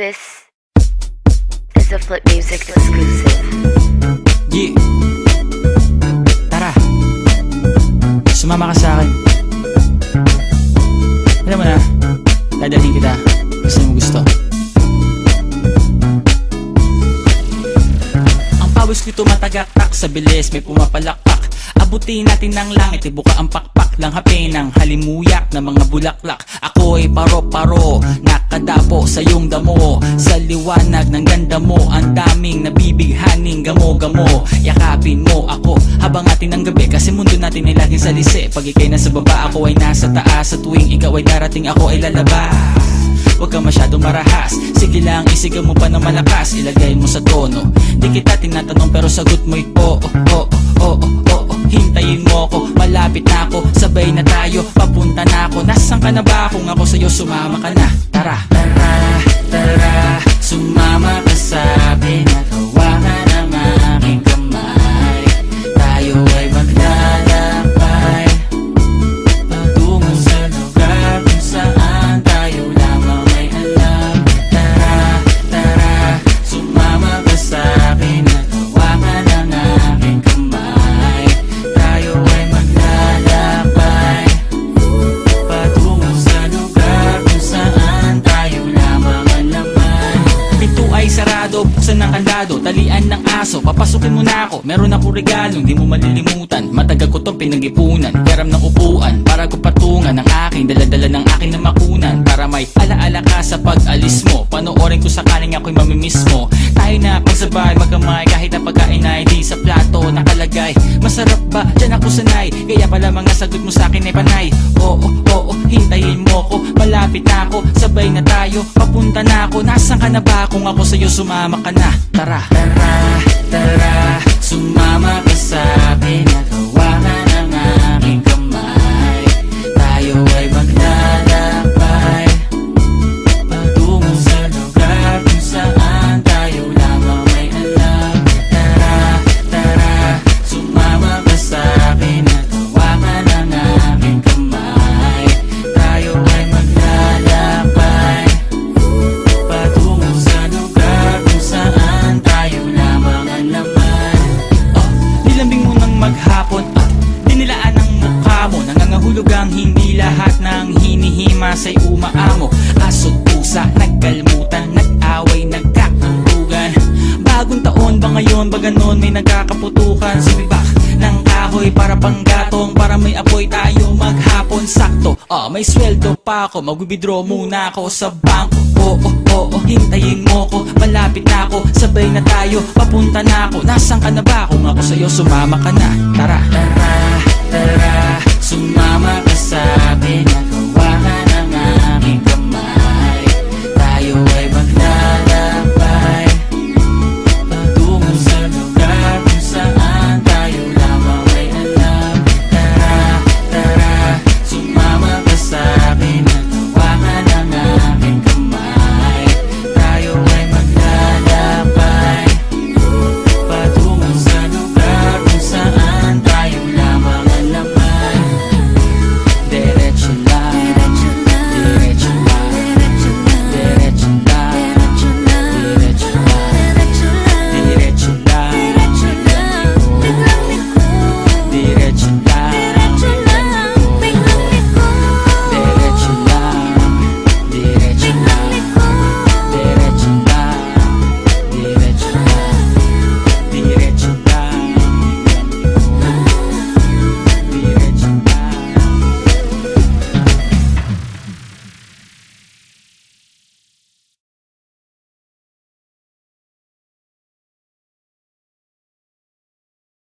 This is a Flip Music exclusive. Yeah. Tara. Sumama ka sa akin. Alam mo na, dadalhin kita. Gusto mo gusto. Ang pawis ko'y tumatagaktak sa bilis, may pumapalakpak. Abutin natin ng langit, ibuka ang pakpak lang hapin ng halimuyak ng mga bulaklak. Ako'y paro-paro, nakadapo sa iyong damo. Sa liwanag ng ganda mo, ang daming nabibighaning gamo-gamo. Yakapin mo ako habang atin ang gabi, kasi mundo natin ay laging salisi. Pag ikay nasa baba, ako ay nasa taas. Sa tuwing ikaw ay darating, ako ay lalabas. Huwag ka masyadong marahas Sige lang, isigaw mo pa ng malakas Ilagay mo sa tono Di kita tinatanong pero sagot mo'y oo, oo, oo, oo, oo Hintayin mo ako, malapit na ako Sabay na tayo, papunta na ako Nasaan ka na ba? Kung ako sa'yo, sumama ka na Tara, tara, tara Sumama ka sa akin buksan ng kandado Talian ng aso, papasukin mo na ako Meron ako regalong di mo malilimutan. Matagal ko tong pinag-ipunan Peram ng upuan, para ko patungan Ang aking daladala ng aking na makunan Para may alaala ka sa pag-alis mo. Panoorin ko sakaling ako'y mamimiss mo. Tayo na pagsabay, magkamay Kahit na pagkain ay di sa plato nakalagay. Masarap ba? Diyan ako sanay Mga sagot mo sa akin ay panay Oo, oo, hintayin mo ko Malapit na ako, sabay na tayo. Papunta na ako, nasan ka na ba? Kung ako sa'yo sumama ka na. Tara, tara, tara Sumama ka Nangangahulog ang hindi lahat ng hinihima sa'y umaamo. Aso't pusa, nagkalmutan, nag-away, nagkakutugan Bagong taon ba ngayon ba ganon may nagkakaputukan? Sumibak ng kahoy para panggatong Para may apoy tayo maghapon? Sakto Ah, may sweldo pa ako, mag-withdraw muna ako sa bangko Oo, oo, hintayin mo ko Malapit na ako, sabay na tayo Papunta na ako, nasan ka na ba? Kung ako sa'yo, sumama ka na. Tara, tara, tara Sumama ka sa akin